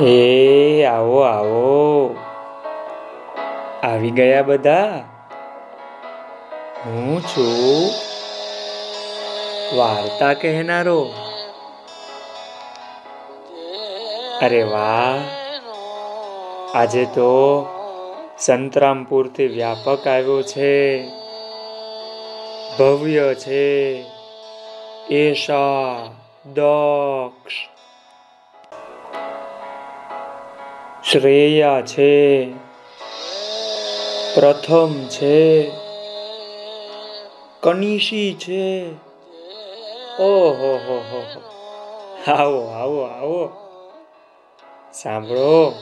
એ, આવો આવો. આવી ગયા બધા? હું છું વાર્તા કહેનારો. અરે વાહ. આજે તો સંતરામપુરથી વ્યાપક આવ્યો છે. ભવ્ય છે. એશા, દક્ષ શ્રેયા છે પ્રથમ છે કનિશી છે. ઓહો હો હો આવો આવો આવો. સાંભળો.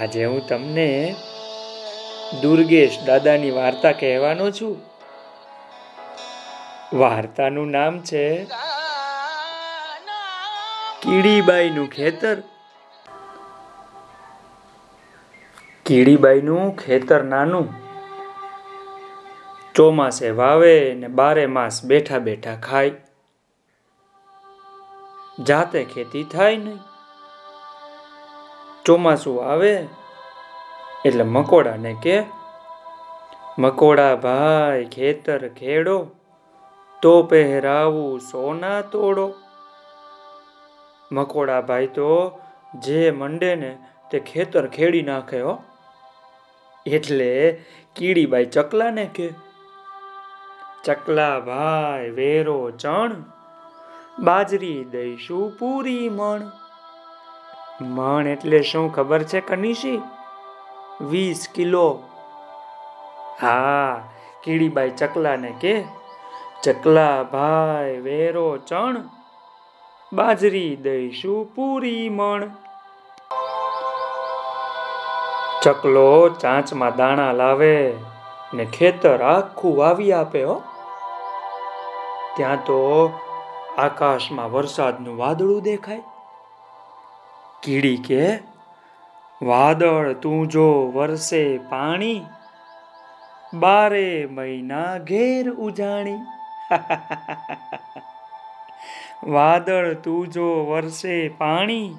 આજે હું તમને દુર્ગેશ દાદાની વાર્તા કહેવાનો છું. વાર્તાનું નામ છે કીડીબાઈનું ખેતર. કીડીબાઈનું ખેતર નાનું. ચોમાસે વાવે ને બારે માસ બેઠા બેઠા ખાય. જાતે ખેતી થાય નહીં. ચોમાસું આવે એટલે મકોડાને કે, મકોડા ભાઈ, ખેતર ખેડો, તો પહેરાવું સોના તોડો. મકોડા ભાઈ તો જે મંડે ને તે ખેતર ખેડી નાખે હો. એટલે કીડીબાઈ ચકલાને કે ચકલા ભાઈ વેરો ચણ, બાજરી દઈશું પૂરી મણ. મણ એટલે શું ખબર છે કનીશી? વીસ કિલો. હા, કીડીબાઈ ચકલાને કે ચકલા ભાઈ વેરો ચણ, બાજરી દઈશું પૂરી મણ. ચકલો ચાંચમાં દાણા લાવે ને ખેતર આખું વાવી આપે, હો. ત્યાં તો આકાશમાં વરસાદનું વાદળું દેખાય. કીડી કે, વાદળ તું જો વરસે પાણી, બારે મહિના ઘેર ઉજાણી. વાદળ તું જો વરસે પાણી,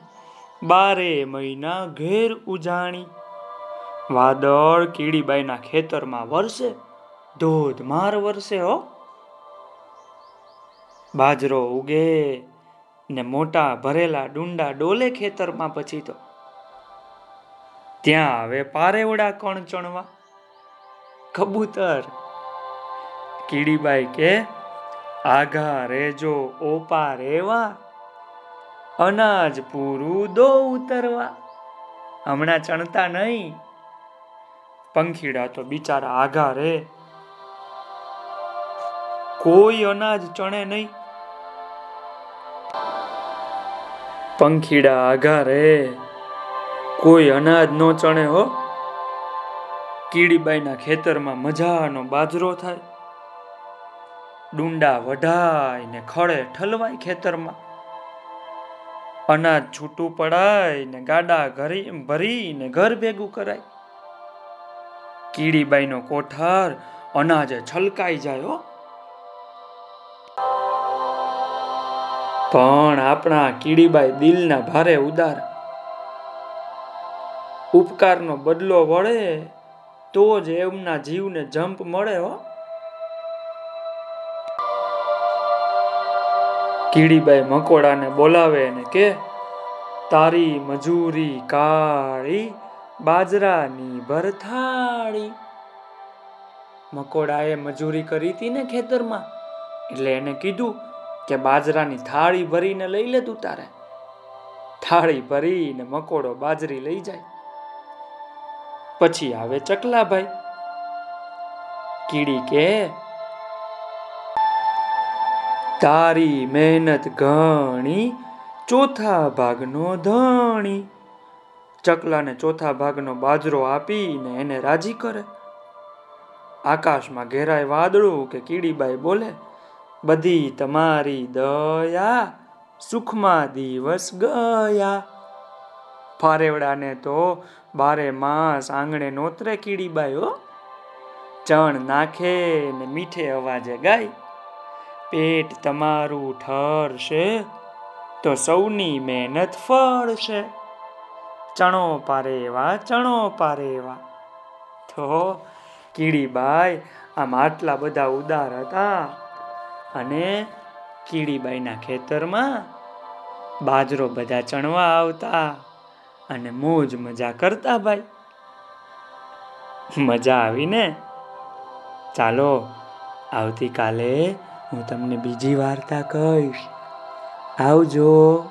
બારે મહિના ઘેર ઉજાણી. વાદળ કીડીબાઈના ખેતરમાં વરસે ધોધમાર વરસે હો. બાજરો ઉગે ને મોટા ભરેલા ડુંડા ડોલે ખેતરમાં પછી તો. ત્યાં આવે પારેવડા કણ ચણવા. કબૂતર. કીડીબાઈ કે, આઘા રેજો, ઓપા રેવા. અનાજ પૂરું દો ઉતરવા. હમણાં ચણતા નહીં. પંખીડા તો બિચારા આઘા રે. કોઈ અનાજ ચણે નહીં. પંખીડા આઘા રે. કોઈ અનાજ નો ચણે હો. કીડીબાઈના ખેતરમાં મજાનો બાજરો થાય. ડુંડા વઢાય ને ખળે ઠલવાય ખેતરમાં. અનાજ છૂટું પડાય ને ગાડા ઘરી ભરી ને ઘર ભેગું કરાય. કીડીબાઈનો કોઠાર અનાજ છલકાઈ જાય હો. પણ આપણા કીડીબાઈ દિલના ભારે ઉદાર. ઉપકારનો બદલો વળે તો જ એમના જીવને જંપ મળે હો. કીડીબાઈ મકોડાને બોલાવે ને કે, તારી મજૂરી કાળી બાજરાની ભરથાળી. મકોડાએ મજૂરી કરી હતી ને ખેતરમાં, એટલે એને કીધું કે બાજરાની થાળી ભરીને લઈ લે તું તારે. થાળી ભરીને મકોડો બાજરી લઈ જાય. પછી આવે ચકલાભાઈ. કીડી કે, તારી મહેનત ઘણી, ચોથા ભાગનો ધણી. ચકલાને ચોથા ભાગનો બાજરો આપીને એને રાજી કરે. આકાશમાં ઘેરાય વાદળું કે કીડીબાઈ બોલે, બધી તમારી દયા સુખમાં દિવસ ગયા. ફારેવડાને તો બારે માસ આંગણે નોતરે કીડીબાઈ હો. ચણ નાખે ને મીઠે અવાજે ગાય, પેટ તમારું ઠરશે તો સૌની મહેનત ફળ છે ચણો પારે એવા, ચણો પારે એવા. તો કીડીબાઈ, આમ આટલા બધા ઉદાર હતા અને કીડીબાઈના ખેતરમાં બાજરો બધા ચણવા આવતા અને મોજ મજા કરતા ભાઈ. મજા આવીને ચાલો, આવતીકાલે હું તમને બીજી વાર્તા કહીશ. આવજો.